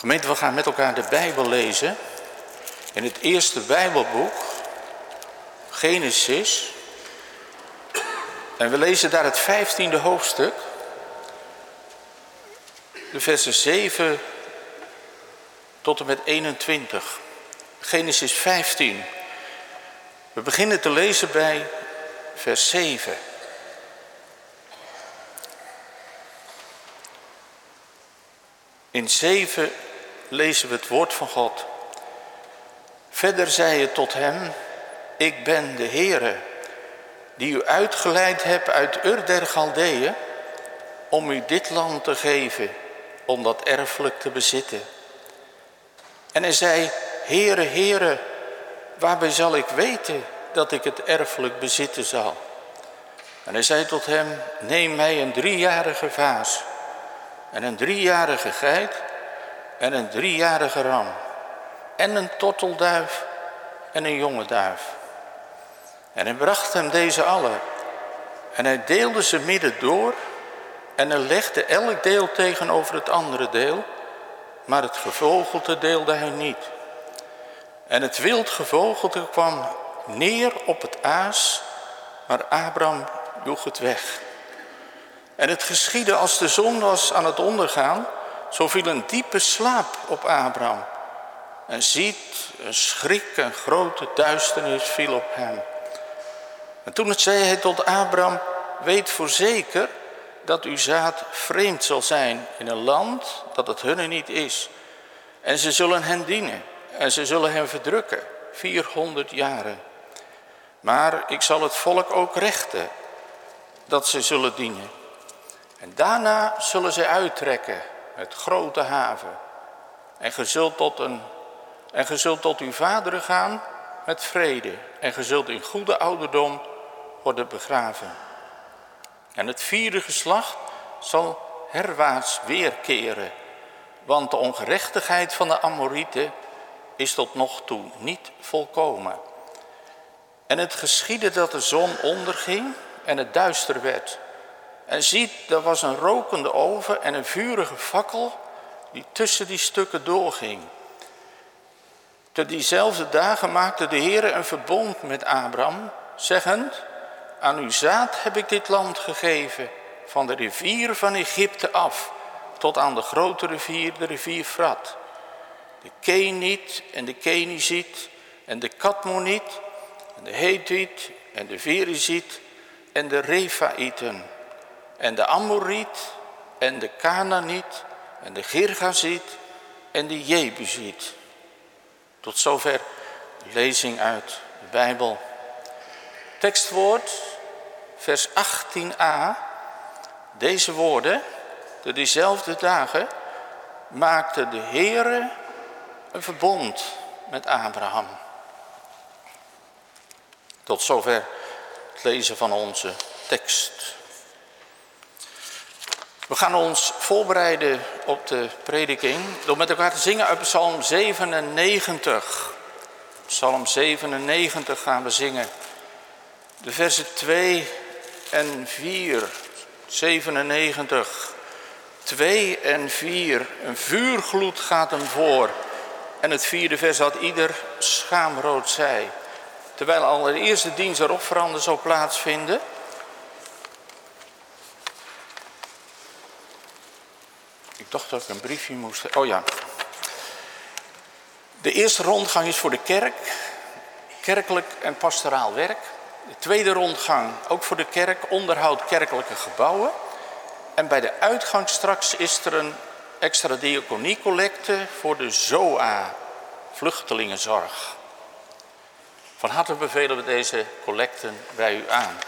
Gemeente, we gaan met elkaar de Bijbel lezen. In het eerste Bijbelboek, Genesis. En we lezen daar het vijftiende hoofdstuk. De versen 7 tot en met 21. Genesis 15. We beginnen te lezen bij vers 7. In 7 lezen we het woord van God. Verder zei je tot hem, ik ben de Heere, die u uitgeleid hebt uit Ur der Galdeeën, om u dit land te geven, om dat erfelijk te bezitten. En hij zei, Heere, Heere, waarbij zal ik weten dat ik het erfelijk bezitten zal? En hij zei tot hem, neem mij een driejarige vaas en een driejarige geit en een driejarige ram. En een tortelduif. En een jonge duif. En hij bracht hem deze alle. En hij deelde ze midden door. En hij legde elk deel tegenover het andere deel, maar het gevogelte deelde hij niet. En het wild gevogelte kwam neer op het aas, maar Abraham joeg het weg. En het geschiedde als de zon was aan het ondergaan, zo viel een diepe slaap op Abraham. En ziet, een schrik en grote duisternis viel op hem. En toen het zei hij tot Abraham, weet voorzeker dat uw zaad vreemd zal zijn in een land dat het hunne niet is. En ze zullen hen dienen en ze zullen hen verdrukken, 400 jaren. Maar ik zal het volk ook rechten dat ze zullen dienen. En daarna zullen zij uittrekken met grote haven. En ge zult tot, een, en ge zult tot uw vaderen gaan met vrede. En ge zult in goede ouderdom worden begraven. En het vierde geslacht zal herwaarts weerkeren. Want de ongerechtigheid van de Amorieten is tot nog toe niet volkomen. En het geschiedde dat de zon onderging en het duister werd. En ziet, er was een rokende oven en een vurige fakkel die tussen die stukken doorging. Te diezelfde dagen maakte de Heer een verbond met Abraham, zeggend, aan uw zaad heb ik dit land gegeven, van de rivier van Egypte af, tot aan de grote rivier, de rivier Frat. De Keniet en de Keniziet en de Katmoniet en de Hethiet en de Veriziet en de Refaïten en de Amoriet en de Canaaniet en de Girgaziet en de Jebusiet. Tot zover lezing uit de Bijbel. Tekstwoord, vers 18a. Deze woorden, de diezelfde dagen, maakte de Heere een verbond met Abraham. Tot zover het lezen van onze tekst. We gaan ons voorbereiden op de prediking door met elkaar te zingen uit Psalm 97. Psalm 97 gaan we zingen. De versen 2 en 4. 97. 2 en 4. Een vuurgloed gaat hem voor. En het vierde vers had ieder schaamrood zij. Terwijl al de eerste dienst erop veranderen zou plaatsvinden Ik dacht dat ik een briefje moest... Oh ja. De eerste rondgang is voor de kerk. Kerkelijk en pastoraal werk. De tweede rondgang ook voor de kerk. Onderhoud kerkelijke gebouwen. En bij de uitgang straks is er een extra diaconiecollecte voor de ZOA. Vluchtelingenzorg. Van harte bevelen we deze collecten bij u aan.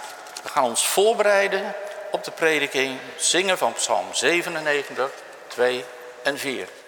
We gaan ons voorbereiden op de prediking, zingen van Psalm 97, 2 en 4.